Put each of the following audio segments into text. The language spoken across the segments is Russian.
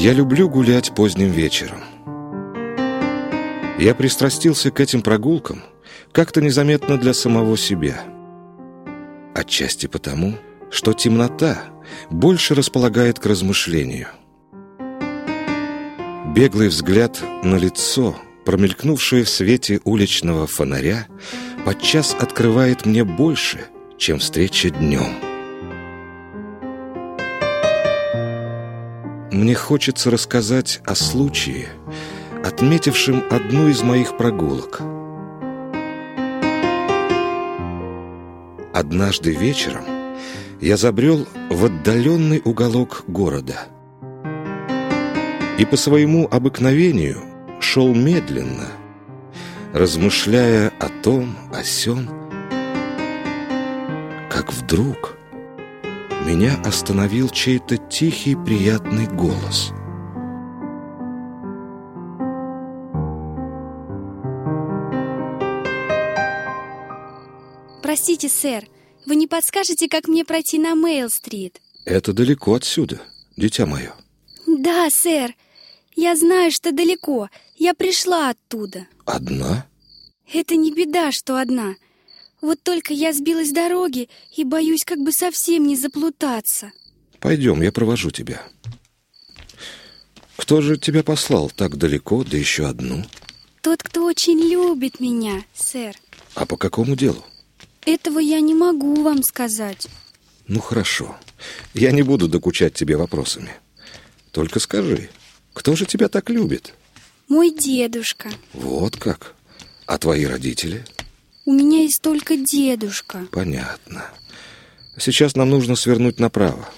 Я люблю гулять поздним вечером. Я пристрастился к этим прогулкам как-то незаметно для самого себя. Отчасти потому, что темнота больше располагает к размышлению. Беглый взгляд на лицо, промелькнувшее в свете уличного фонаря, подчас открывает мне больше, чем встреча днем. Мне хочется рассказать о случае, отметившем одну из моих прогулок. Однажды вечером я забрел в отдаленный уголок города и по своему обыкновению шел медленно, размышляя о том, о сём, как вдруг меня остановил чей-то тихий приятный голос. Простите, сэр, вы не подскажете, как мне пройти на Мейл-стрит? Это далеко отсюда, дитя мое. Да, сэр, я знаю, что далеко. Я пришла оттуда. Одна? Это не беда, что одна. Вот только я сбилась с дороги и боюсь как бы совсем не заплутаться. Пойдем, я провожу тебя. Кто же тебя послал так далеко, да еще одну? Тот, кто очень любит меня, сэр. А по какому делу? Этого я не могу вам сказать. Ну, хорошо. Я не буду докучать тебе вопросами. Только скажи, кто же тебя так любит? Мой дедушка. Вот как? А твои родители? У меня есть только дедушка. Понятно. Сейчас нам нужно свернуть направо.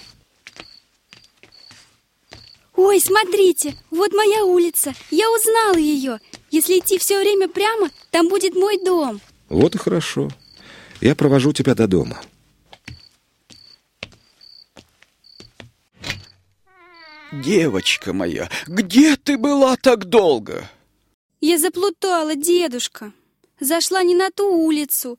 Ой, смотрите, вот моя улица. Я узнала ее. Если идти все время прямо, там будет мой дом. Вот и хорошо. Я провожу тебя до дома. Девочка моя, где ты была так долго? Я заплутала, дедушка. Зашла не на ту улицу,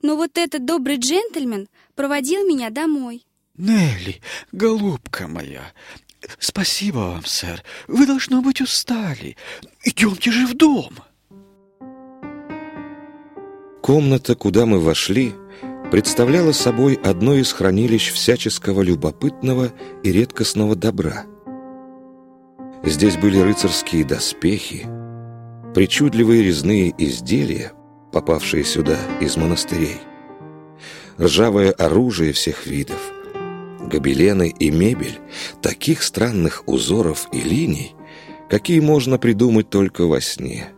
но вот этот добрый джентльмен проводил меня домой. Нелли, голубка моя, спасибо вам, сэр. Вы, должно быть, устали. Идемте же в дом. Комната, куда мы вошли, представляла собой одно из хранилищ всяческого любопытного и редкостного добра. Здесь были рыцарские доспехи, причудливые резные изделия, попавшие сюда из монастырей, ржавое оружие всех видов, гобелены и мебель таких странных узоров и линий, какие можно придумать только во сне.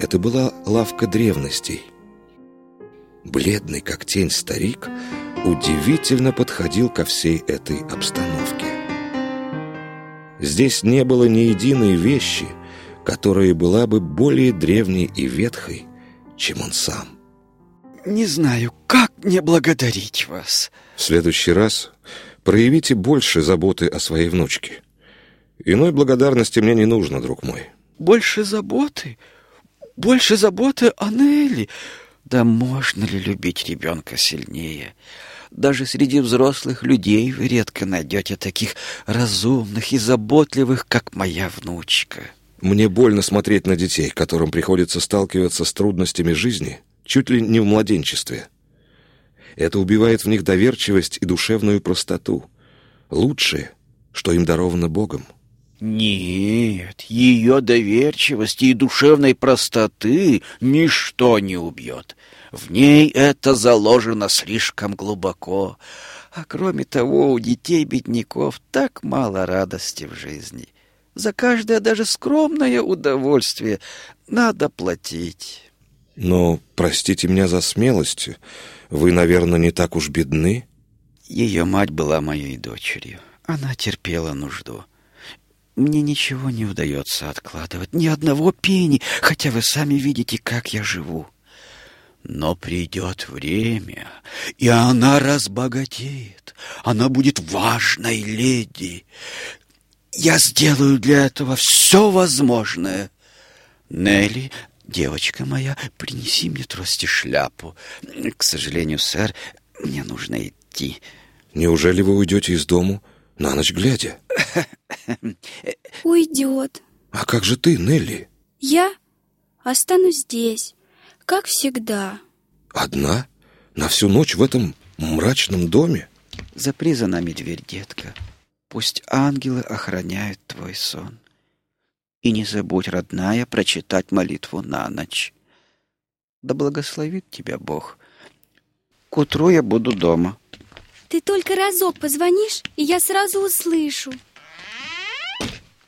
Это была лавка древностей. Бледный, как тень старик, удивительно подходил ко всей этой обстановке. Здесь не было ни единой вещи, которая была бы более древней и ветхой, чем он сам. Не знаю, как мне благодарить вас. В следующий раз проявите больше заботы о своей внучке. Иной благодарности мне не нужно, друг мой. Больше заботы? Больше заботы о Нелли? Да можно ли любить ребенка сильнее? Даже среди взрослых людей вы редко найдете таких разумных и заботливых, как моя внучка. Мне больно смотреть на детей, которым приходится сталкиваться с трудностями жизни чуть ли не в младенчестве. Это убивает в них доверчивость и душевную простоту. Лучшее, что им даровано Богом. Нет, ее доверчивости и душевной простоты ничто не убьет. В ней это заложено слишком глубоко. А кроме того, у детей-бедняков так мало радости в жизни. За каждое даже скромное удовольствие надо платить. Но, простите меня за смелость, вы, наверное, не так уж бедны? Ее мать была моей дочерью. Она терпела нужду. Мне ничего не удается откладывать, ни одного пени, хотя вы сами видите, как я живу. Но придет время, и она разбогатеет. Она будет важной леди. Я сделаю для этого все возможное. Нелли, девочка моя, принеси мне трость и шляпу. К сожалению, сэр, мне нужно идти. Неужели вы уйдете из дому, на ночь глядя. Уйдет. А как же ты, Нелли? Я останусь здесь, как всегда. Одна? На всю ночь в этом мрачном доме? Запри за нами дверь, детка. Пусть ангелы охраняют твой сон. И не забудь, родная, прочитать молитву на ночь. Да благословит тебя Бог. К утру я буду дома. Ты только разок позвонишь, и я сразу услышу.